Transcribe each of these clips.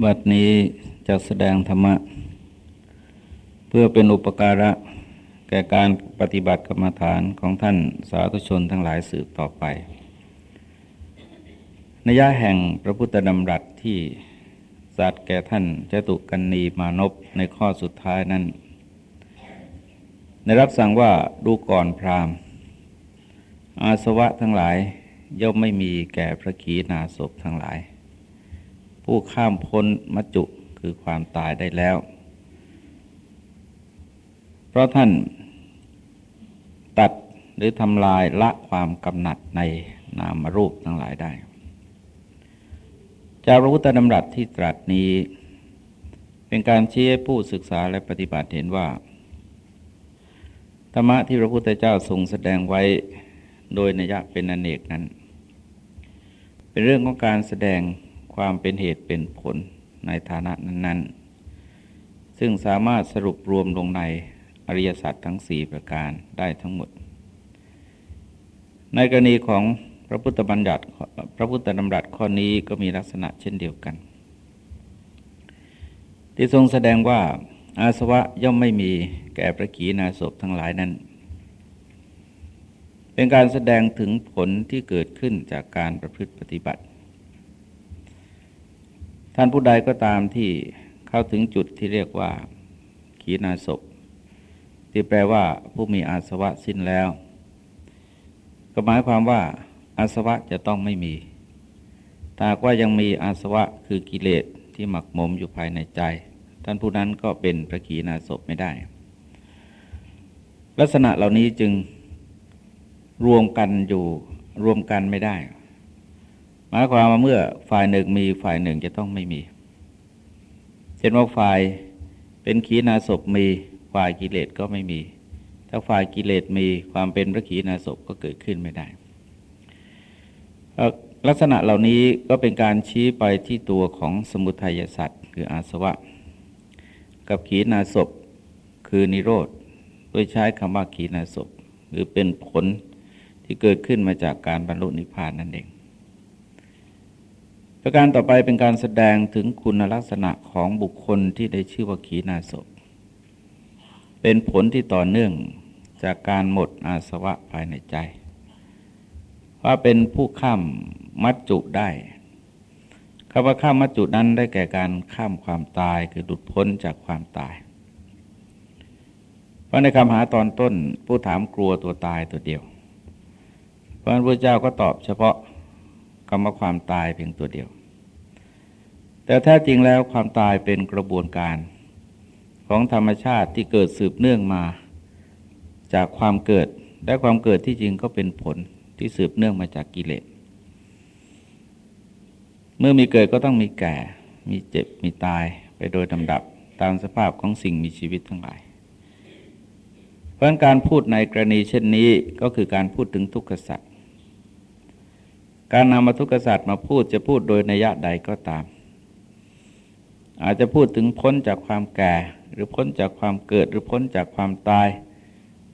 บัดนี้จะแสดงธรรมะ เพื่อเป็นอุปการะ แก่การปฏิบัติกรรมฐานของท่านสาธุชนทั้งหลายสืบต่อไปนิยะแห่งพระพุทธดำรัสที่สัตว์แก่ท่านเจตุกันนีมานพในข้อสุดท้ายนั้น ในรับสั่งว่าดูก่อนพรามอาสวะทั้งหลายย่อมไม่มีแก่พระขีณาสพทั้งหลาย ผู้ข้ามพ้นมัจจุคือความตายได้แล้ว เพราะท่านตัดหรือทำลายละความกำหนัดในนามรูปทั้งหลายได้ จากพระพุทธดำรัสที่ตรัสนี้ เป็นการชี้ให้ผู้ศึกษาและปฏิบัติเห็นว่า ธรรมะที่พระพุทธเจ้าทรงแสดงไว้โดยนัยะเป็นอเนกนั้น เป็นเรื่องของการแสดง ความเป็นเหตุเป็นผลในฐานะนั้น ๆ ซึ่งสามารถสรุปรวมลงในอริยสัจทั้งสี่ประการได้ทั้งหมด ในกรณีของพระพุทธบัญญัติพระพุทธดำรัสข้อนี้ก็มีลักษณะเช่นเดียวกัน ที่ทรงแสดงว่าอาสวะย่อมไม่มีแก่พระขีณาสพทั้งหลายนั้น เป็นการแสดงถึงผลที่เกิดขึ้นจากการประพฤติปฏิบัติ ท่านผู้ใดก็ตามที่เข้าถึงจุดที่เรียกว่า ขีณาศพที่แปลว่าผู้มีอาสวะสิ้นแล้ว ก็หมายความว่า อาสวะจะต้องไม่มีถ้าว่ายังมีอาสวะคือกิเลสที่หมักหมมอยู่ภายในใจ ท่านผู้นั้นก็เป็นพระขีณาศพไม่ได้ ลักษณะเหล่านี้จึงรวมกันอยู่รวมกันไม่ได้ หมายความว่าเมื่อฝ่ายหนึ่งมีฝ่ายหนึ่งจะต้องไม่มี เช่นว่าฝ่ายเป็นขีณาศพมีฝ่ายกิเลสก็ไม่มี ถ้าฝ่ายกิเลสมีความเป็นพระขีณาศพก็เกิดขึ้นไม่ได้ ลักษณะเหล่านี้ก็เป็นการชี้ไปที่ตัวของสมุทัยสัตว์คืออาสวะ กับขีณาศพคือนิโรธโดยใช้คำว่าขีณาศพหรือเป็นผลที่เกิดขึ้นมาจากการบรรลุนิพพานนั่นเอง ประการต่อไปเป็นการแสดงถึงคุณลักษณะของบุคคลที่ได้ชื่อว่าขีณาสพเป็นผลที่ต่อเนื่องจากการหมดอาสวะภายในใจ ว่าเป็นผู้ข้ามมัจจุได้คำว่าข้ามมัจจุนั้นได้แก่การข้ามความตายคือหลุดพ้นจากความตาย เพราะในคำหาตอนต้นผู้ถามกลัวตัวตายตัวเดียวพระพุทธเจ้าก็ตอบเฉพาะ คำว่าความตายเพียงตัวเดียว แต่แท้จริงแล้วความตายเป็นกระบวนการของธรรมชาติที่เกิดสืบเนื่องมา จากความเกิดและความเกิดที่จริงก็เป็นผลที่สืบเนื่องมาจากกิเลส เมื่อมีเกิดก็ต้องมีแก่ มีเจ็บ มีตายไปโดยลำดับตามสภาพของสิ่งมีชีวิตทั้งหลาย เพราะการพูดในกรณีเช่นนี้ก็คือการพูดถึงทุกขสัตว์ การนำมาทุกษัตริย์มาพูดจะพูดโดยนัยยะใดก็ตาม อาจจะพูดถึงพ้นจากความแก่ หรือพ้นจากความเกิดหรือพ้นจากความตาย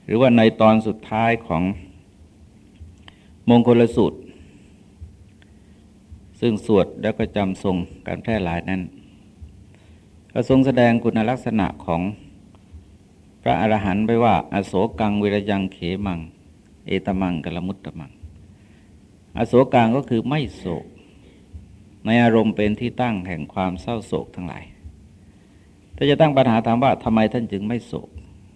หรือว่าในตอนสุดท้ายของมงคลสูตร ซึ่งสวดแล้วก็จำทรงการแพร่หลายนั้นก็ทรงแสดงคุณลักษณะของพระอรหันต์ไว้ว่า อโศกังวิรยังเขมัง เอตมังกัลมุตตมัง อโศกางก็คือไม่โศก ในอารมณ์เป็นที่ตั้งแห่งความเศร้าโศกทั้งหลายถ้าจะตั้งปัญหาถามว่าทำไมท่านจึงไม่โศก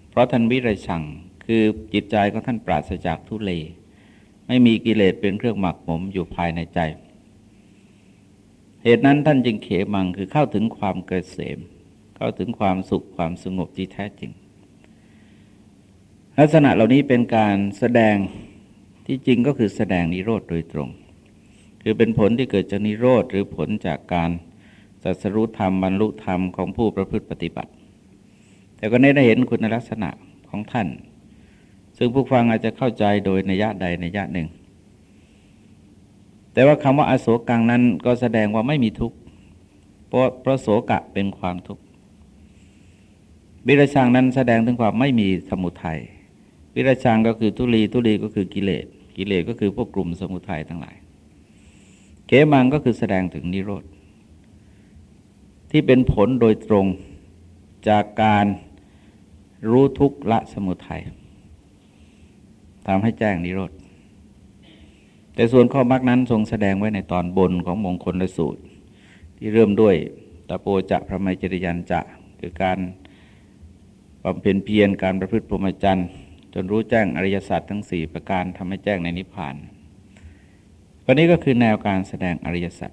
เพราะท่านวิริชังคือจิตใจของท่านปราศจากทุเล ไม่มีกิเลสเป็นเครื่องหมักหมมอยู่ภายในใจ เหตุนั้นท่านจึงเขมังคือเข้าถึงความเกิดเสมเข้าถึงความสุขความสงบที่แท้จริง ลักษณะเหล่านี้เป็นการแสดง ที่จริงก็คือแสดงนิโรธโดยตรง คือเป็นผลที่เกิดจากนิโรธหรือผลจากการสัสรุธรรมบรรลุธรรมของผู้ประพฤติปฏิบัติ แต่ก็ได้เห็นคุณลักษณะของท่าน ซึ่งผู้ฟังอาจจะเข้าใจโดยในยะใดในยะหนึ่ง แต่ว่าคำว่าอโศกังนั้นก็แสดงว่าไม่มีทุกข์เพราะพระโสกะเป็นความทุกข์บิรชังนั้นแสดงถึงความไม่มีสมุทัย วิราชังก็คือทุลีทุลีก็คือกิเลสกิเลสก็คือพวกกลุ่มสมุทัยทั้งหลายเขมังก็คือแสดงถึงนิโรธ ที่เป็นผลโดยตรงจากการรู้ทุกละสมุทัยทำให้แจ้งนิโรธ แต่ส่วนข้อมรรคนั้นทรงแสดงไว้ในตอนบนของมงคลสูตร ที่เริ่มด้วยตะโปจะพระไมจริยันจะ คือการบำเพ็ญเพียรการประพฤติพรหมจรรย์ จนรู้แจ้งอริยสัจทั้งสี่ประการทำให้แจ้งในนิพพาน วันนี้ก็คือแนวการแสดงอริยสัจ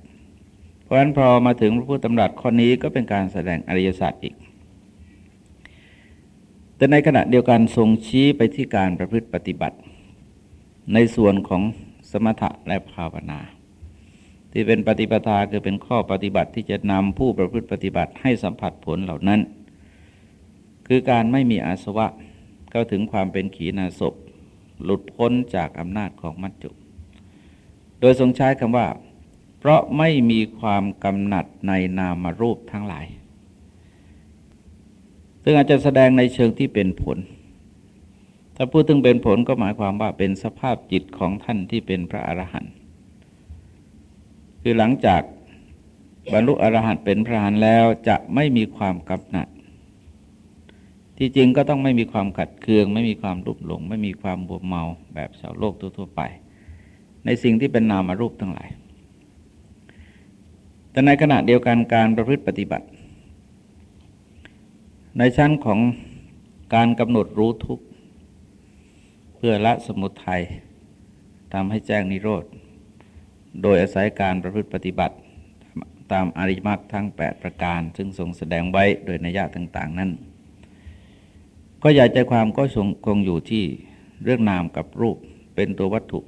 เพราะฉะนั้นพอมาถึงพระพุทธธรรมรัสข้อนี้ก็เป็นการแสดงอริยสัจอีก แต่ในขณะเดียวกันทรงชี้ไปที่การประพฤติปฏิบัติ ในส่วนของสมถะและภาวนา ที่เป็นปฏิปทาคือเป็นข้อปฏิบัติที่จะนำผู้ประพฤติปฏิบัติให้สัมผัสผลเหล่านั้น คือการไม่มีอาสวะ เข้าถึงความเป็นขีณาศพหลุดพ้นจากอำนาจของมัจจุ โดยทรงใช้คำว่า เพราะไม่มีความกำหนัดในนามารูปทั้งหลาย ซึ่งอาจจะแสดงในเชิงที่เป็นผล ถ้าพูดถึงเป็นผลก็หมายความว่าเป็นสภาพจิตของท่านที่เป็นพระอรหันต์คือหลังจากบรรลุอรหันต์เป็นพระอรหันต์แล้วจะไม่มีความกำหนัด ที่จริงก็ต้องไม่มีความขัดเคือง ไม่มีความรุบหลง ไม่มีความบวมเมาแบบชาวโลกทั่วๆไป ในสิ่งที่เป็นนามารูปทั้งหลาย แต่ในขณะเดียวกันการประพฤติปฏิบัติ ในชั้นของการกำหนดรู้ทุกเพื่อละสมุทัยทำให้แจ้งนิโรธ โดยอาศัยการประพฤติปฏิบัติ ตามอริมักทั้ง 8 ประการ ซึ่งทรงแสดงไว้โดยนัยยะต่าง ๆ นั้น ก็อยากใจความก็คงอยู่ที่เรื่องนามกับรูปเป็นตัววัตถุ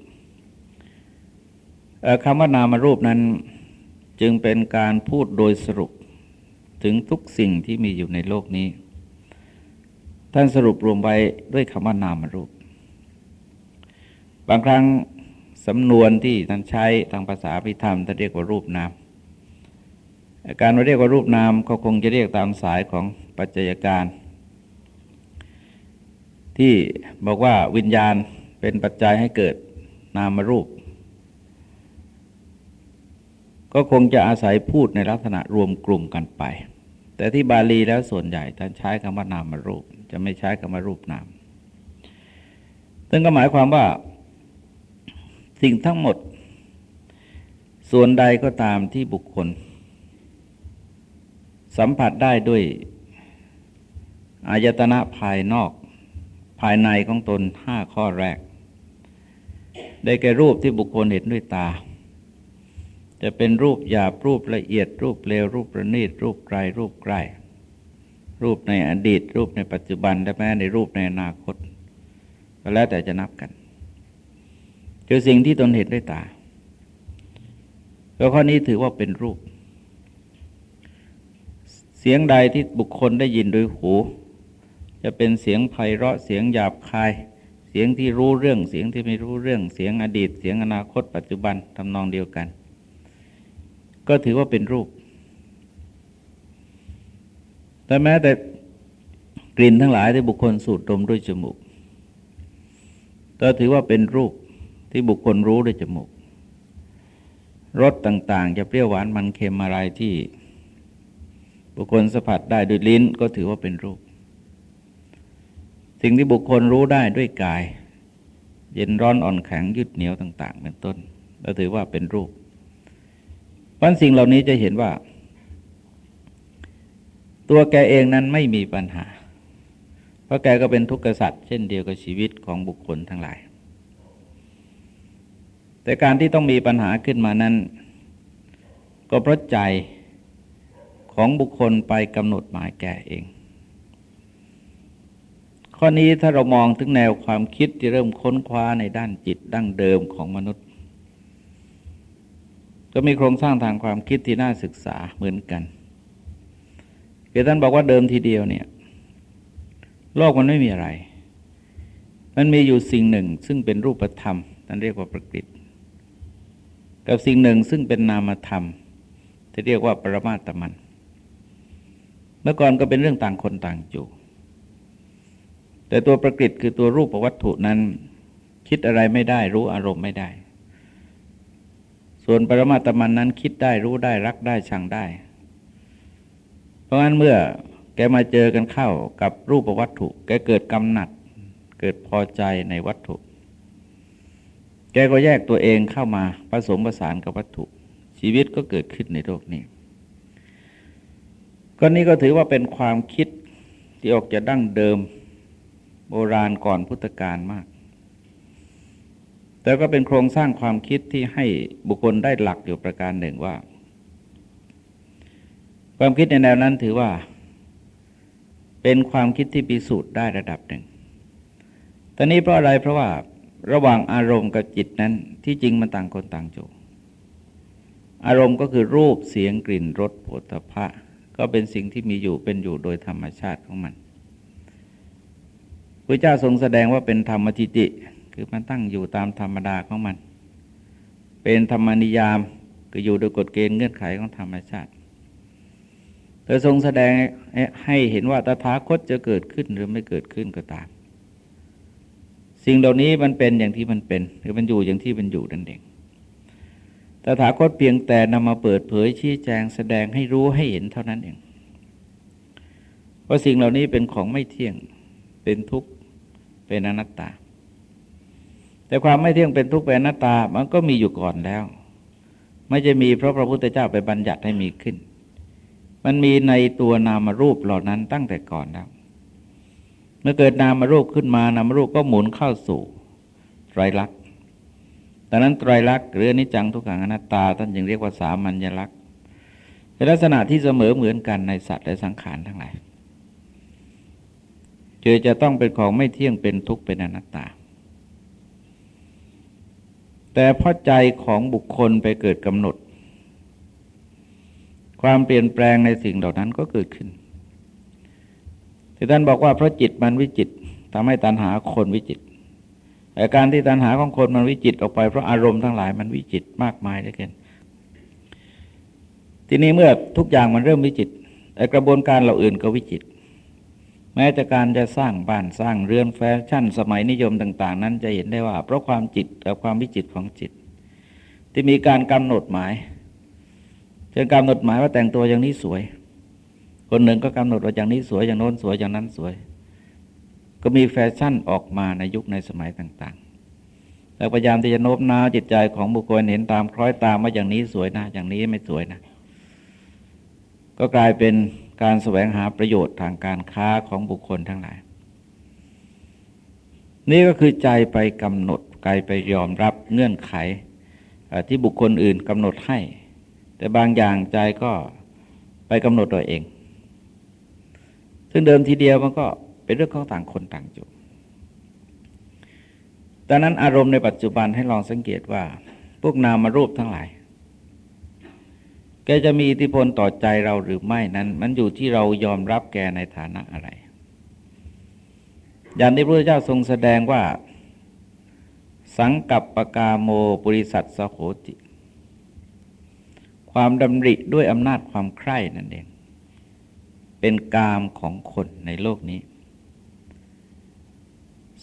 คำว่านามารูปนั้นจึงเป็นการพูดโดยสรุปถึงทุกสิ่งที่มีอยู่ในโลกนี้ ท่านสรุปรวมไว้ด้วยคำว่านามารูป บางครั้งสำนวนที่ท่านใช้ทางภาษาพิธรรมท่านเรียกว่ารูปนามการเรียกว่ารูปนามเขาคงจะเรียกตามสายของปัจจัยการ ที่บอกว่าวิญญาณเป็นปัจจัยให้เกิดนามรูป ก็คงจะอาศัยพูดในลักษณะรวมกลุ่มกันไป แต่ที่บาลีแล้วส่วนใหญ่ท่านใช้คำว่านามรูป จะไม่ใช้คำว่ารูปนาม ซึ่งก็หมายความว่าสิ่งทั้งหมด ส่วนใดก็ตามที่บุคคล สัมผัสได้ด้วยอายตนะภายนอก ภายในของตนห้าข้อแรก ได้แก่รูปที่บุคคลเห็นด้วยตา จะเป็นรูปหยาบรูปละเอียด รูปเลวรูปประณีตรูปไกลรูปใกล้ รูปในอดีต รูปในปัจจุบันและแม้ในรูปในอนาคต ก็แล้วแต่จะนับกัน คือสิ่งที่ตนเห็นด้วยตาก็ข้อนี้ถือว่าเป็นรูป เสียงใดที่บุคคลได้ยินโดยหู จะเป็นเสียงไพเราะเสียงหยาบคาย เสียงที่รู้เรื่องเสียงที่ไม่รู้เรื่อง เสียงอดีต เสียงอนาคต ปัจจุบันทำนองเดียวกัน ก็ถือว่าเป็นรูป แต่แม้แต่กลิ่นทั้งหลายที่บุคคลสูดดมด้วยจมูกก็ถือว่าเป็นรูปที่บุคคลรู้ด้วยจมูกรสต่าง ๆ จะเปรี้ยวหวานมันเค็มอะไรที่ บุคคลสัมผัสได้ด้วยลิ้นก็ถือว่าเป็นรูป สิ่งที่บุคคลรู้ได้ด้วยกาย เย็นร้อนอ่อนแข็งยืดเหนียวต่าง ๆ เป็นต้นก็ถือว่าเป็นรูปพราะสิ่งเหล่านี้จะเห็นว่า ตัวแกเองนั้นไม่มีปัญหา เพราะแกก็เป็นทุกข์กษัตริย์เช่นเดียวกับชีวิตของบุคคลทั้งหลาย แต่การที่ต้องมีปัญหาขึ้นมานั้น ก็เพราะใจของบุคคลไปกำหนดหมายแก่เอง ข้อนี้ถ้าเรามองถึงแนวความคิดที่เริ่มค้นคว้าในด้านจิตดั้งเดิมของมนุษย์ ก็มีโครงสร้างทางความคิดที่น่าศึกษาเหมือนกันคือท่านบอกว่าเดิมทีเดียวเนี่ย โลกมันไม่มีอะไร มันมีอยู่สิ่งหนึ่งซึ่งเป็นรูปธรรมท่านเรียกว่าประกฤตกับสิ่งหนึ่งซึ่งเป็นนามธรรม ที่เรียกว่าปรมาตมัน เมื่อก่อนก็เป็นเรื่องต่างคนต่างอยู่ แต่ตัวประกฤตคือตัวรูปวัตถุนั้น คิดอะไรไม่ได้รู้อารมณ์ไม่ได้ ส่วนปรมาตมันนั้นคิดได้รู้ได้รักได้ชังได้ เพราะงั้นเมื่อแกมาเจอกันเข้ากับรูปวัตถุ แกเกิดกำหนัด เกิดพอใจในวัตถุ แกก็แยกตัวเองเข้ามาผสมผสานกับวัตถุ ชีวิตก็เกิดขึ้นในโลกนี้ก็นี้ก็ถือว่าเป็นความคิดที่ออกจะดั้งเดิม โบราณก่อนพุทธกาลมาก แต่ก็เป็นโครงสร้างความคิดที่ให้บุคคลได้หลักอยู่ประการหนึ่งว่า ความคิดในแนวนั้นถือว่า เป็นความคิดที่พิสูจน์ได้ระดับหนึ่งตอนนี้เพราะอะไรเพราะว่าระหว่างอารมณ์กับจิตนั้นที่จริงมันต่างคนต่างจูอารมณ์ก็คือรูปเสียงกลิ่นรสโผฏฐะก็เป็นสิ่งที่มีอยู่เป็นอยู่โดยธรรมชาติของมัน พระเจ้าทรงแสดงว่าเป็นธรรมจิติ คือมันตั้งอยู่ตามธรรมดาของมัน เป็นธรรมนิยามคืออยู่โดยกฎเกณฑ์เงื่อนไขของธรรมชาติเธอทรงแสดงให้เห็นว่าตถาคตจะเกิดขึ้นหรือไม่เกิดขึ้นก็ตาม สิ่งเหล่านี้มันเป็นอย่างที่มันเป็น หรือมันอยู่อย่างที่มันอยู่นั่นเองตถาคตเพียงแต่นำมาเปิดเผยชี้แจงแสดงให้รู้ให้เห็นเท่านั้นเองว่าสิ่งเหล่านี้เป็นของไม่เที่ยงเป็นทุกข์ เป็นอนัตตา แต่ความไม่เที่ยงเป็นทุกข์เป็นอนัตตามันก็มีอยู่ก่อนแล้ว ไม่จะมีเพราะพระพุทธเจ้าไปบัญญัติให้มีขึ้น มันมีในตัวนามรูปเหล่านั้นตั้งแต่ก่อนแล้ว เมื่อเกิดนามรูปขึ้นมานามรูปก็หมุนเข้าสู่ไตรลักษณ์ดังนั้นไตรลักษณ์หรือนิจจังทุกขังอนัตตาท่านจึงเรียกว่าสามัญลักษณ์เป็นลักษณะที่เสมอเหมือนกันในสัตว์และสังขารทั้งหลาย เจอจะต้องเป็นของไม่เที่ยงเป็นทุกข์เป็นอนัตตา แต่พอใจของบุคคลไปเกิดกำหนด ความเปลี่ยนแปลงในสิ่งเหล่านั้นก็เกิดขึ้นที่ท่านบอกว่าเพราะจิตมันวิจิตทำให้ตัณหาคนวิจิตแต่การที่ตัณหาของคนมันวิจิตออกไปเพราะอารมณ์ทั้งหลายมันวิจิตมากมายเหลือเกินทีนี้เมื่อทุกอย่างมันเริ่มวิจิตกระบวนการเราอื่นก็วิจิต แม้แต่การจะสร้างบ้านสร้างเรือนแฟชั่นสมัยนิยมต่าง ๆ นั้นจะเห็นได้ว่า เพราะความจิตกับความวิจิตของจิต ที่มีการกำหนดหมายเช่นกำหนดหมายว่าแต่งตัวอย่างนี้สวย คนหนึ่งก็กำหนดว่าอย่างนี้สวยอย่างโน้นสวยอย่างนั้นสวย ก็มีแฟชั่นออกมาในยุคในสมัยต่างๆแล้วพยายามที่จะโน้มน้าวจิตใจของบุคคลเห็นตามคล้อยตามว่าอย่างนี้สวยนะ อย่างนี้ไม่สวยนะ ก็กลายเป็น การแสวงหาประโยชน์ทางการค้าของบุคคลทั้งหลาย นี่ก็คือใจไปกำหนดใจไปยอมรับเงื่อนไขที่บุคคลอื่นกำหนดให้ แต่บางอย่างใจก็ไปกำหนดตัวเอง ซึ่งเดิมทีเดียวมันก็เป็นเรื่องของต่างคนต่างจุดดังนั้นอารมณ์ในปัจจุบันให้ลองสังเกตว่า พวกนามารูปทั้งหลาย แกจะมีอิทธิพลต่อใจเราหรือไม่นั้น มันอยู่ที่เรายอมรับแกในฐานะอะไร อย่างที่พระเจ้าทรงแสดงว่า สังกับปกาโมปุริสัตสโหติ ความดำริด้วยอำนาจความใคร่นั่นเอง เป็นกามของคนในโลกนี้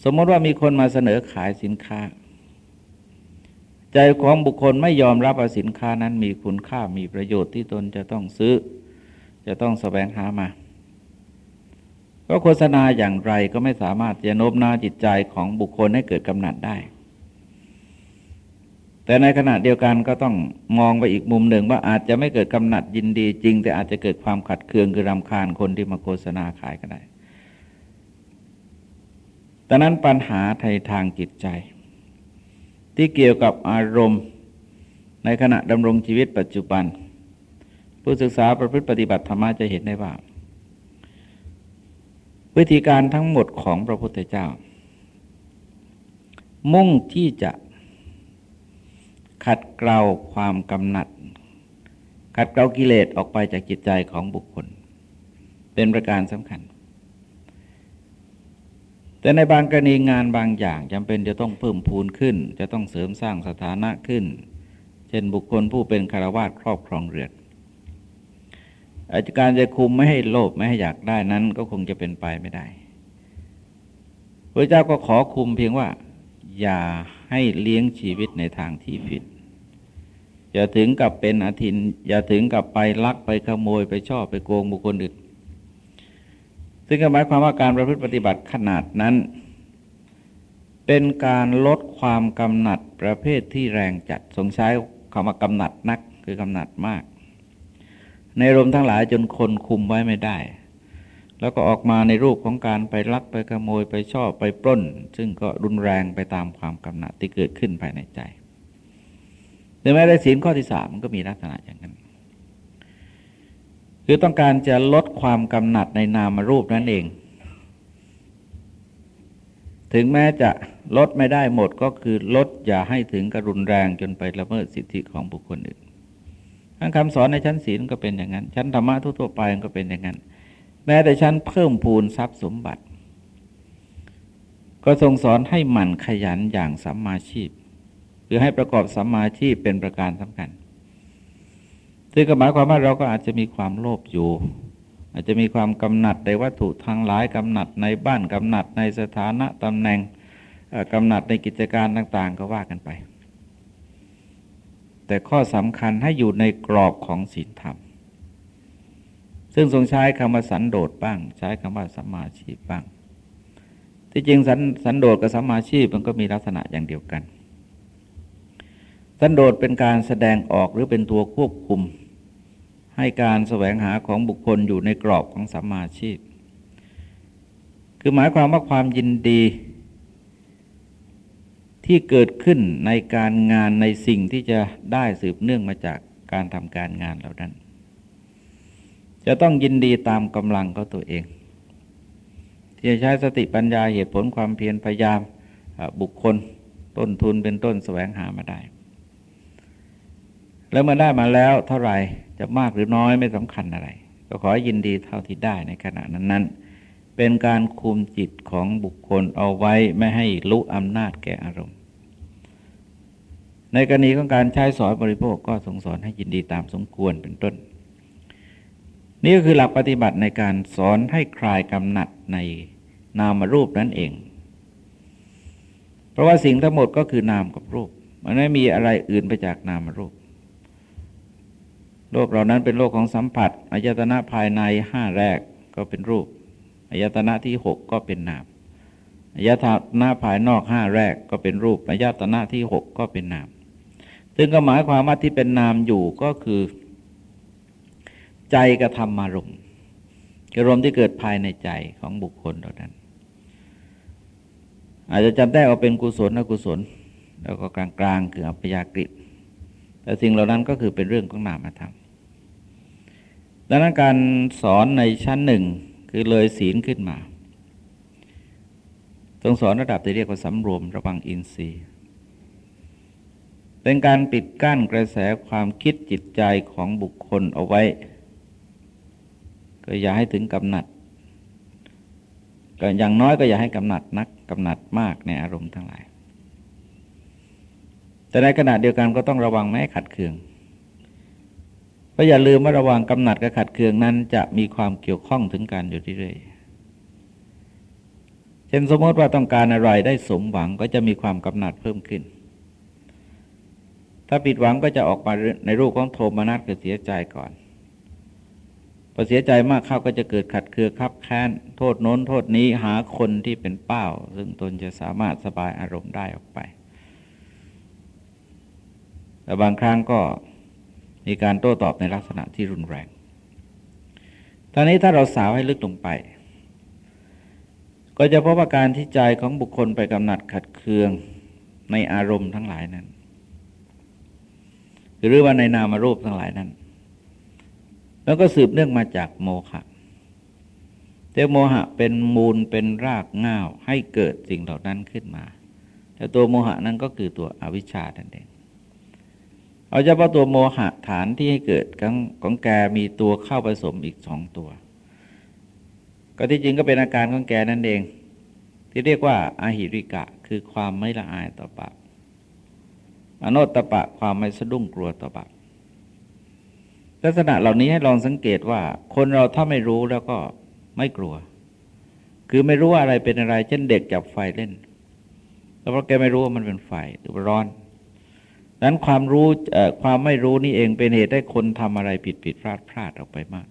สมมติว่ามีคนมาเสนอขายสินค้า ใจของบุคคลไม่ยอมรับว่าสินค้านั้นมีคุณค่ามีประโยชน์ที่ตนจะต้องซื้อ จะต้องสแสวงหามาก็โฆษณาอย่างไรก็ไม่สามารถจะโน้มน้าวจิตใจของบุคคลให้เกิดกำหนัดได้ แต่ในขณะเดียวกันก็ต้องมองไปอีกมุมหนึ่งว่าอาจจะไม่เกิดกำหนัดยินดีจริง แต่อาจจะเกิดความขัดเคืองคือรำคาญคนที่มาโฆษณาขายก็ได้ดังนั้นปัญหาไทยทางจิตใจ ที่เกี่ยวกับอารมณ์ในขณะดำรงชีวิตปัจจุบัน ผู้ศึกษาประพฤติปฏิบัติธรรมะจะเห็นได้ว่า วิธีการทั้งหมดของพระพุทธเจ้า มุ่งที่จะขัดเกลาความกำหนัด ขัดเกลากิเลสออกไปจากจิตใจของบุคคล เป็นประการสำคัญ แต่ในบางกรณีงานบางอย่างจำเป็นจะต้องเพิ่มพูนขึ้น จะต้องเสริมสร้างสถานะขึ้น เช่นบุคคลผู้เป็นคารวาสครอบครองเรือนอาจการจะคุมไม่ให้โลภไม่ให้อยากได้นั้นก็คงจะเป็นไปไม่ได้พระเจ้าก็ขอคุมเพียงว่า อย่าให้เลี้ยงชีวิตในทางที่ผิด อย่าถึงกับเป็นอาทิน อย่าถึงกับไปลักไปขโมยไปชอบไปโกงบุคคลอื่น ซึ่งหมายความว่าการประพฤติปฏิบัติขนาดนั้น เป็นการลดความกำหนัดประเภทที่แรงจัดสงใช้คำว่ากำหนัดนักคือกำหนัดมาก ในรมทั้งหลายจนคนคุมไว้ไม่ได้ แล้วก็ออกมาในรูปของการไปลักไปขโมยไปชอบไปปล้น ซึ่งก็รุนแรงไปตามความกำหนัดที่เกิดขึ้นภายในใจหรือแม้แต่ศีลข้อที่สามมันก็มีลักษณะอย่างนั้น คือต้องการจะลดความกำหนัดในนามรูปนั่นเอง ถึงแม้จะลดไม่ได้หมดก็คือลดอย่าให้ถึงกรุนแรงจนไปละเมิดสิทธิของบุคคลอื่นทั้งคำสอนในชั้นศีลก็เป็นอย่างนั้น ชั้นธรรมะทั่วไปก็เป็นอย่างนั้น แม้แต่ชั้นเพิ่มพูนทรัพย์สมบัติ ก็ทรงสอนให้หมั่นขยันอย่างสัมมาชีพคือให้ประกอบสัมมาชีพเป็นประการสำคัญ ซึ่งหมายความว่าเราก็อาจจะมีความโลภอยู่ อาจจะมีความกำหนัดในวัตถุทางหลายกำหนัดในบ้านกำหนัดในสถานะตำแหน่งกำหนัดในกิจการต่าง ๆ ก็ว่ากันไป แต่ข้อสำคัญให้อยู่ในกรอบของศีลธรรม ซึ่งทรงใช้คำว่าสันโดษบ้าง ใช้คำว่าสัมมาชีพบ้าง ที่จริงสันสันโดษกับสัมมาชีพมันก็มีลักษณะอย่างเดียวกัน สันโดษเป็นการแสดงออกหรือเป็นตัวควบคุม ให้การแสวงหาของบุคคลอยู่ในกรอบของสัมมาชีพ คือหมายความว่าความยินดีที่เกิดขึ้นในการงานในสิ่งที่จะได้สืบเนื่องมาจากการทำการงานเหล่านั้น จะต้องยินดีตามกำลังของตัวเอง ที่จะใช้สติปัญญาเหตุผลความเพียรพยายามบุคคลต้นทุนเป็นต้นแสวงหามาได้ แล้วเมื่อได้มาแล้วเท่าไหร่จะมากหรือน้อยไม่สำคัญอะไร ก็ขอยินดีเท่าที่ได้ในขณะนั้นนั้นเป็นการคุมจิตของบุคคลเอาไว้ไม่ให้ลุอำนาจแก่อารมณ์ ในกรณีของการใช้สอนบริโภคก็ทรงสอนให้ยินดีตามสมควรเป็นต้น นี่ก็คือหลักปฏิบัติในการสอนให้คลายกำหนัดในนามรูปนั่นเอง เพราะว่าสิ่งทั้งหมดก็คือนามกับรูป มันไม่มีอะไรอื่นไปจากนามรูป โลกเหล่านั้นเป็นโลกของสัมผัสอายตนะภายในห้าแรกก็เป็นรูปอายตนะที่หกก็เป็นนามอายตนะภายนอกห้าแรกก็เป็นรูปอายตนะที่หกก็เป็นนาม ซึ่งก็หมายความว่าที่เป็นนามอยู่ก็คือ ใจกระทำมารมณ์อารมณ์ที่เกิดภายในใจของบุคคลเหล่านั้น อาจจะจำได้ว่าเป็นกุศลอกุศล แล้วก็กลางๆคืออัพยากฤิแต่สิ่งเหล่านั้นก็คือเป็นเรื่องของนามธรรม ดังนั้นการสอนในชั้นหนึ่งคือเลยศีลขึ้นมาต้องสอนระดับที่เรียกว่าสำรวมระวังอินทรีย์ เป็นการปิดกั้นกระแสความคิดจิตใจของบุคคลเอาไว้ ก็อย่าให้ถึงกำหนัด ก็อย่างน้อยก็อย่าให้กำหนัดนักกำหนัดมากในอารมณ์ทั้งหลาย แต่ในขณะเดียวกันก็ต้องระวังไม่ให้ขัดเคือง ก็อย่าลืมว่าระหว่างกำหนัดกับขัดเคืองนั้น จะมีความเกี่ยวข้องถึงกันอยู่เรื่อยเช่นสมมติว่าต้องการอะไรได้สมหวังก็จะมีความกำหนัดเพิ่มขึ้น ถ้าผิดหวังก็จะออกมาในรูปของโทมนัสคือเสียใจก่อนพอเสียใจมากเข้าก็จะเกิดขัดเคืองคับแค้นโทษโน้นโทษนี้หาคนที่เป็นเป้า ซึ่งตนจะสามารถสบายอารมณ์ได้ออกไป แต่บางครั้งก็ มีการโต้ตอบในลักษณะที่รุนแรง ตอนนี้ถ้าเราสาวให้ลึกลงไป ก็จะพบว่าการที่ใจของบุคคลไปกำหนัดขัดเคืองในอารมณ์ทั้งหลายนั้น หรือว่าในนามรูปทั้งหลายนั้น แล้วก็สืบเนื่องมาจากโมหะเจ้โมหะเป็นมูลเป็นรากง่าวให้เกิดสิ่งเหล่านั้นขึ้นมา แต่ตัวโมหะนั้นก็คือตัวอวิชชานั่นเอง เอาเฉพาะตัวโมหะฐานที่ให้เกิดของของแกมีตัวเข้าผสมอีกสองตัว ก็ที่จริงก็เป็นอาการของแกนั่นเอง ที่เรียกว่าอาหิริกะ คือความไม่ละอายต่อบาปอโนตปะความไม่สะดุ้งกลัวต่อบาปลักษณะเหล่านี้ให้ลองสังเกตว่า คนเราถ้าไม่รู้แล้วก็ไม่กลัว คือไม่รู้ว่าอะไรเป็นอะไร เช่นเด็กจับไฟเล่น แล้วเพราะแกไม่รู้ว่ามันเป็นไฟหรือร้อน นั้นความรู้ความไม่รู้นี่เองเป็นเหตุให้คนทำอะไรผิดผิดพลาดพลาดออกไปมาก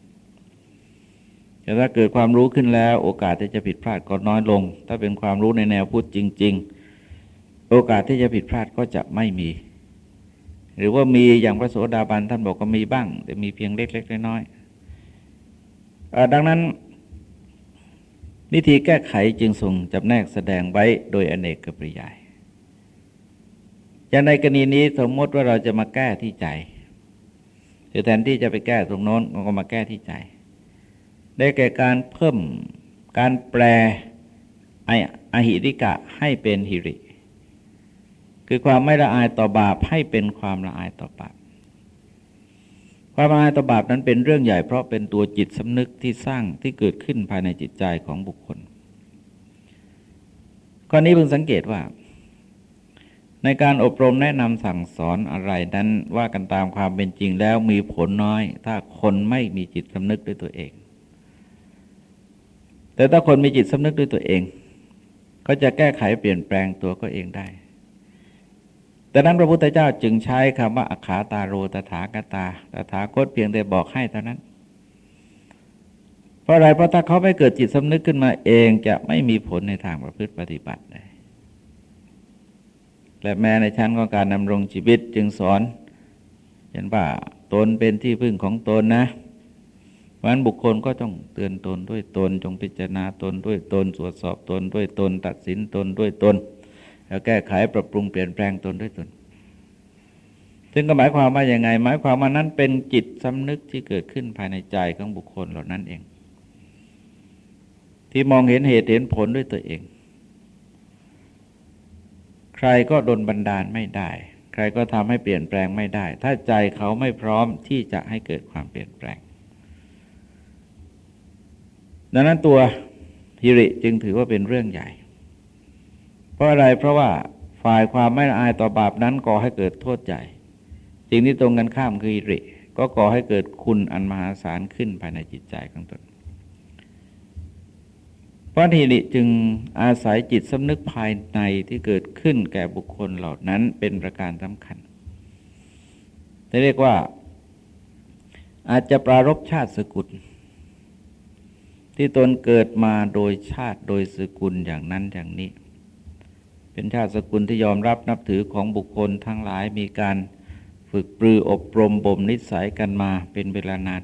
แต่ถ้าเกิดความรู้ขึ้นแล้ว โอกาสที่จะผิดพลาดก็น้อยลง ถ้าเป็นความรู้ในแนวพูดจริง ๆ โอกาสที่จะผิดพลาดก็จะไม่มี หรือว่ามีอย่างพระโสดาบันท่านบอกก็มีบ้าง แต่มีเพียงเล็กๆน้อยๆดังนั้นวิธีแก้ไขจึงส่งจำแนกแสดงไว้โดยอเนกกปริยาย อย่างในกรณีนี้สมมติว่าเราจะมาแก้ที่ใจหรือแทนที่จะไปแก้ตรงโน้นเราก็มาแก้ที่ใจ ได้แก่การเพิ่มการแปลอหิริกะให้เป็นหิริ คือความไม่ละอายต่อบาปให้เป็นความละอายต่อบาปความละอายต่อบาปนั้นเป็นเรื่องใหญ่เพราะเป็นตัวจิตสำนึกที่สร้างที่เกิดขึ้นภายในจิตใจของบุคคลข้อนี้เพิ่งสังเกตว่า ในการอบรมแนะนำสั่งสอนอะไรนั้นว่ากันตามความเป็นจริงแล้วมีผลน้อย ถ้าคนไม่มีจิตสำนึกด้วยตัวเอง แต่ถ้าคนมีจิตสำนึกด้วยตัวเอง ก็จะแก้ไขเปลี่ยนแปลงตัวก็เองได้ แต่นั้นพระพุทธเจ้าจึงใช้คำว่าอาขาตาโรตถาคตาตถาคตเพียงแต่บอกให้เท่านั้น เพราะอะไรเพราะถ้าเขาไม่เกิดจิตสำนึกขึ้นมาเองจะไม่มีผลในทางประพฤติปฏิบัติเลย และแม้ในชั้นของการดำรงชีวิตจึงสอนเห็นว่าตนเป็นที่พึ่งของตนนะเพราะนั้นบุคคลก็ต้องเตือนตนด้วยตน จงพิจารณาตนด้วยตนตรวจสอบตนด้วยตน ตัดสินตนด้วยตน แล้วแก้ไขปรับปรุงเปลี่ยนแปลงตนด้วยตน ซึ่งก็หมายความว่าอย่างไง หมายความว่านั้นเป็นจิตสำนึกที่เกิดขึ้นภายในใจของบุคคลเหล่านั้นเอง ที่มองเห็นเหตุเห็นผลด้วยตัวเอง ใครก็ดนบันดาลไม่ได้ ใครก็ทำให้เปลี่ยนแปลงไม่ได้ ถ้าใจเขาไม่พร้อมที่จะให้เกิดความเปลี่ยนแปลง ดังนั้นตัวฮิริจึงถือว่าเป็นเรื่องใหญ่ เพราะอะไรเพราะว่าฝ่ายความไม่อายต่อบาปนั้นก่อให้เกิดโทษใหญ่สิ่งที่ตรงกันข้ามคือฮิริ ก็ก่อให้เกิดคุณอันมหาศาลขึ้นภายในจิตใจของตน พระทีนิจึงอาศัยจิตสำนึกภายในที่เกิดขึ้นแก่บุคคลเหล่านั้นเป็นประการสำคัญจะเรียกว่า อาจจะปรารบชาติสกุล ที่ตนเกิดมาโดยชาติโดยสกุลอย่างนั้นอย่างนี้ เป็นชาติสกุลที่ยอมรับนับถือของบุคคลทั้งหลายมีการฝึกปรืออบรมบ่มนิสัยกันมาเป็นเวลานาน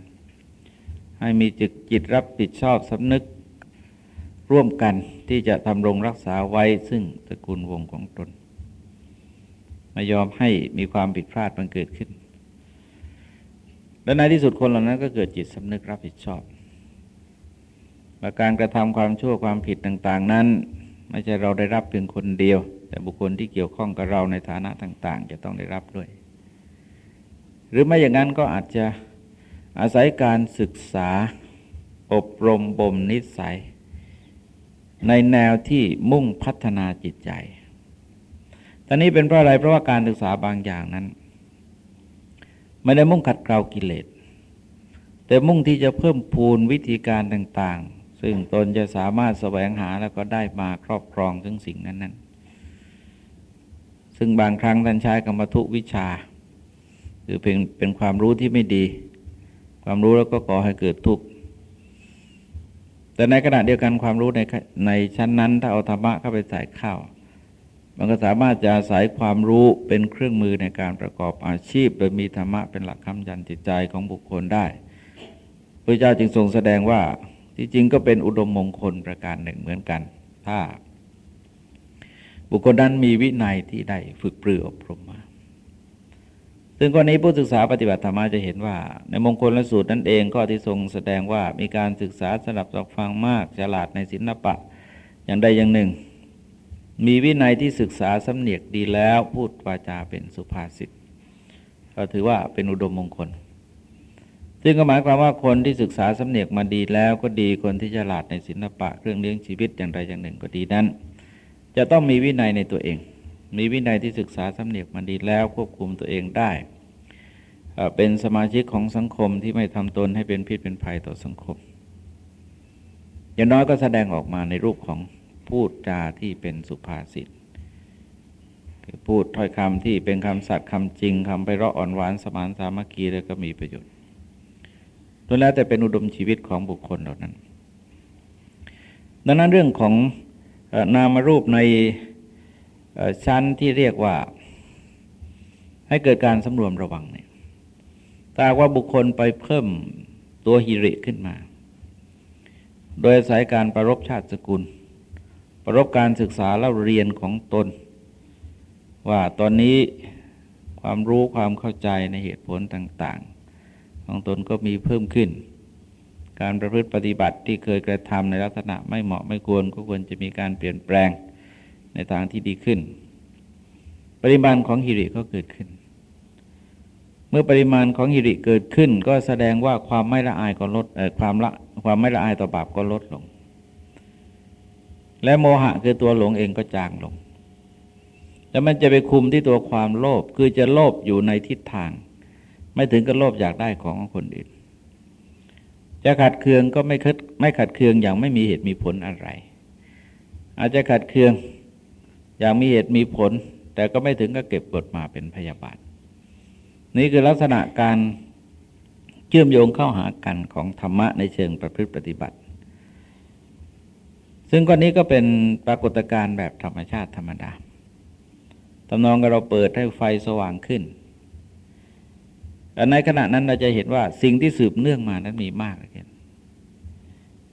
ให้มีจิตจิตรับผิดชอบสำนึก ร่วมกันที่จะทำรงรักษาไว้ซึ่งตระกูลวงของตน ไม่ยอมให้มีความผิดพลาดมันเกิดขึ้น และในที่สุดคนเหล่านั้นก็เกิดจิตสำนึกรับผิดชอบาการกระทำความชั่วความผิดต่าง ๆ นั้น ไม่ใช่เราได้รับเพียงคนเดียว แต่บุคคลที่เกี่ยวข้องกับเราในฐานะต่าง ๆ จะต้องได้รับด้วย หรือไม่อย่างนั้นก็อาจจะอาศัยการศึกษาอบรมบ่มนิสัย ในแนวที่มุ่งพัฒนาจิตใจ ตอนนี้เป็นเพราะอะไรเพราะว่าการศึกษาบางอย่างนั้น ไม่ได้มุ่งขัดเกลากิเลส แต่มุ่งที่จะเพิ่มพูนวิธีการต่างๆ ซึ่งตนจะสามารถแสวงหาแล้วก็ได้มาครอบครองถึงสิ่งนั้น ๆ ซึ่งบางครั้งท่านใช้กรรมทุวิชา หรือเป็นเป็นความรู้ที่ไม่ดี ความรู้แล้วก็ก่อให้เกิดทุกข์ แต่ในขณะเดียวกันความรู้ในในชั้นนั้น ถ้าเอาธรรมะเข้าไปใส่เข้ามันก็สามารถจะอาศัยความรู้เป็นเครื่องมือในการประกอบอาชีพ โดยมีธรรมะเป็นหลักคำยันจิตใจของบุคคลได้พระเจ้าจึงทรงแสดงว่าที่จริงก็เป็นอุดมมงคลประการหนึ่งเหมือนกัน ถ้า บุคคลนั้นมีวินัยที่ได้ฝึกปรืออบรมมา ซึ่งกรณีผู้ศึกษาปฏิบัติธรรมจะเห็นว่า ในมงคลและสูตรนั้นเองก็ที่ทรงแสดงว่ามีการศึกษาสลับสับฟังมากฉลาดในศิลปะอย่างใดอย่างหนึ่ง มีวินัยที่ศึกษาสำเนียกดีแล้วพูดวาจาเป็นสุภาษิตก็ถือว่าเป็นอุดมมงคล ซึ่งก็หมายความว่าคนที่ศึกษาสำเนียกมาดีแล้วก็ดีคนที่ฉลาดในศิลปะเครื่องเลี้ยงชีวิตอย่างใดอย่างหนึ่งก็ดีนั้น จะต้องมีวินัยในตัวเอง มีวินัยที่ศึกษาสำเนียกมาดีแล้วควบคุมตัวเองได้ เป็นสมาชิกของสังคมที่ไม่ทำตนให้เป็นพิษเป็นภัยต่อสังคม อย่างน้อยก็แสดงออกมาในรูปของพูดจาที่เป็นสุภาษิตคือพูดถ้อยคำที่เป็นคำสัตย์คำจริงคำไปเราะอ่อนหวานสมานสามัคคีแล้วก็มีประโยชน์ล้วนแล้วแต่เป็นอุดมชีวิตของบุคคลเหล่านั้น ดังนั้นเรื่องของนามรูปใน ชั้นที่เรียกว่า ให้เกิดการสำรวมระวังเนี่ยถ้าว่าบุคคลไปเพิ่มตัวหิริขึ้นมา โดยสาศัยการประรบชาติสกุล ประรบการศึกษาเล่าเรียนของตน ว่าตอนนี้ความรู้ความเข้าใจในเหตุผลต่างๆ ของตนก็มีเพิ่มขึ้น การประพฤติปฏิบัติที่เคยกระทำในลักษณะไม่เหมาะไม่ควรก็ควรจะมีการเปลี่ยนแปลง ในทางที่ดีขึ้น ปริมาณของหิริก็เกิดขึ้น เมื่อปริมาณของหิริเกิดขึ้น ก็แสดงว่าความไม่ละอายก็ลดความละความไม่ละอายต่อบาปก็ลดลง และโมหะคือตัวหลงเองก็จางลงแล้วมันจะไปคุมที่ตัวความโลภคือจะโลภอยู่ในทิศทาง ไม่ถึงกับโลภอยากได้ของคนอื่น จะขัดเคืองก็ไม่คัดไม่ขัดเคืองอย่างไม่มีเหตุมีผลอะไร อาจจะขัดเคือง อย่างมีเหตุมีผล แต่ก็ไม่ถึงกับเก็บกดมาเป็นพยาบาท นี่คือลักษณะการเชื่อมโยงเข้าหากันของธรรมะในเชิงประพฤติปฏิบัติ ซึ่งก้อนนี้ก็เป็นปรากฏการณ์แบบธรรมชาติธรรมดาตำนองกับเราเปิดให้ไฟสว่างขึ้นในขณะนั้นเราจะเห็นว่าสิ่งที่สืบเนื่องมานั้นมีมากเลย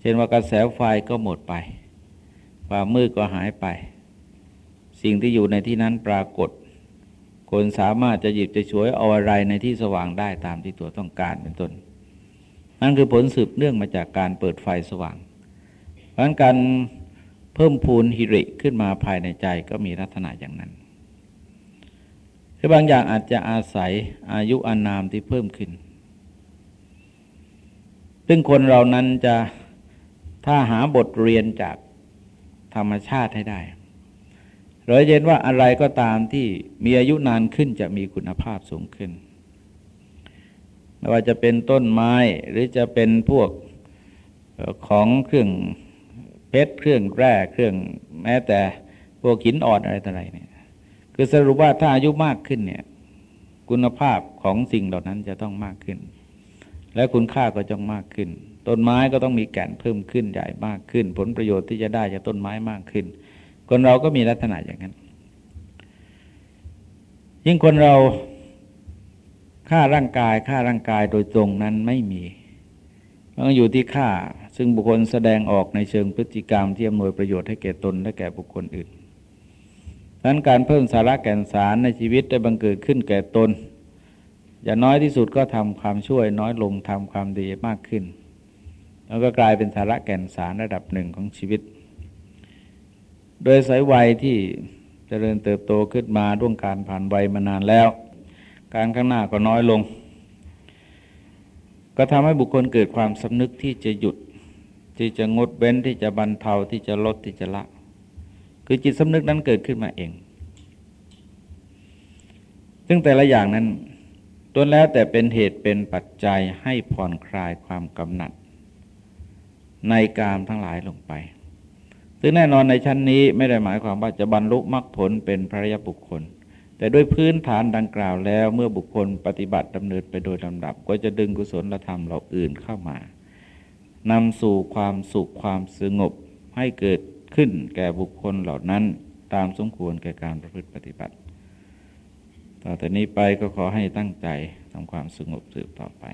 เช่นว่ากระแสไฟก็หมดไป ความมืดก็หายไป สิ่งที่อยู่ในที่นั้นปรากฏ คนสามารถจะหยิบจะช่วยเอาอะไรในที่สว่างได้ตามที่ตัวต้องการเป็นต้นนั่นคือผลสืบเนื่องมาจากการเปิดไฟสว่าง เพราะการเพิ่มพูนหิริขึ้นมาภายในใจก็มีลักษณะอย่างนั้นคือบางอย่างอาจจะอาศัยอายุอานามที่เพิ่มขึ้น ซึ่งคนเรานั้นจะถ้าหาบทเรียนจากธรรมชาติให้ได้ เราเห็นว่าอะไรก็ตามที่มีอายุนานขึ้นจะมีคุณภาพสูงขึ้น ไม่ว่าจะเป็นต้นไม้หรือจะเป็นพวกของเครื่องเพชรเครื่องแร่เครื่องแม้แต่พวกหินอ่อนอะไรต่ออะไรเนี่ยคือสรุปว่าถ้าอายุมากขึ้นเนี่ย คุณภาพของสิ่งเหล่านั้นจะต้องมากขึ้น และคุณค่าก็จะมากขึ้น ต้นไม้ก็ต้องมีแก่นเพิ่มขึ้นใหญ่มากขึ้น ผลประโยชน์ที่จะได้จากต้นไม้มากขึ้น คนเราก็มีลักษณะอย่างนั้น ยิ่งคนเราฆ่าร่างกายฆ่าร่างกายโดยตรงนั้นไม่มีมันอยู่ที่ฆ่า ซึ่งบุคคลแสดงออกในเชิงพฤติกรรมที่อำนวยประโยชน์ให้แก่ตนและแก่บุคคลอื่นดังนั้นการเพิ่มสาระแก่นสารในชีวิตได้บังเกิดขึ้นแก่ตน อย่าน้อยที่สุดก็ทำความช่วยน้อยลงทำความดีมากขึ้น แล้วก็กลายเป็นสาระแก่นสารระดับหนึ่งของชีวิต โดยสายวัยที่เจริญเติบโตขึ้นมาร่วงการผ่านวัยมานานแล้ว การข้างหน้าก็น้อยลง ก็ทำให้บุคคลเกิดความสำนึกที่จะหยุด ที่จะงดเว้นที่จะบรรเทาที่จะลดที่จะละ คือจิตสำนึกนั้นเกิดขึ้นมาเอง ซึ่งแต่ละอย่างนั้นต้นแล้วแต่เป็นเหตุเป็นปัจจัยให้ผ่อนคลายความกำหนัด ในกามทั้งหลายลงไป ซึ่งแน่นอนในชั้นนี้ไม่ได้หมายความว่าจะบรรลุมรรคผลเป็นพระยาบุคคล แต่ด้วยพื้นฐานดังกล่าวแล้วเมื่อบุคคลปฏิบัติดำเนินไปโดยลำดับ ก็จะดึงกุศลธรรมเหล่าอื่นเข้ามานำสู่ความสุขความสงบให้เกิดขึ้นแก่บุคคลเหล่านั้นตามสมควรแก่การประพฤติปฏิบัติ ต่อแต่นี้ไปก็ขอให้ตั้งใจทำความสงบสืบต่อไป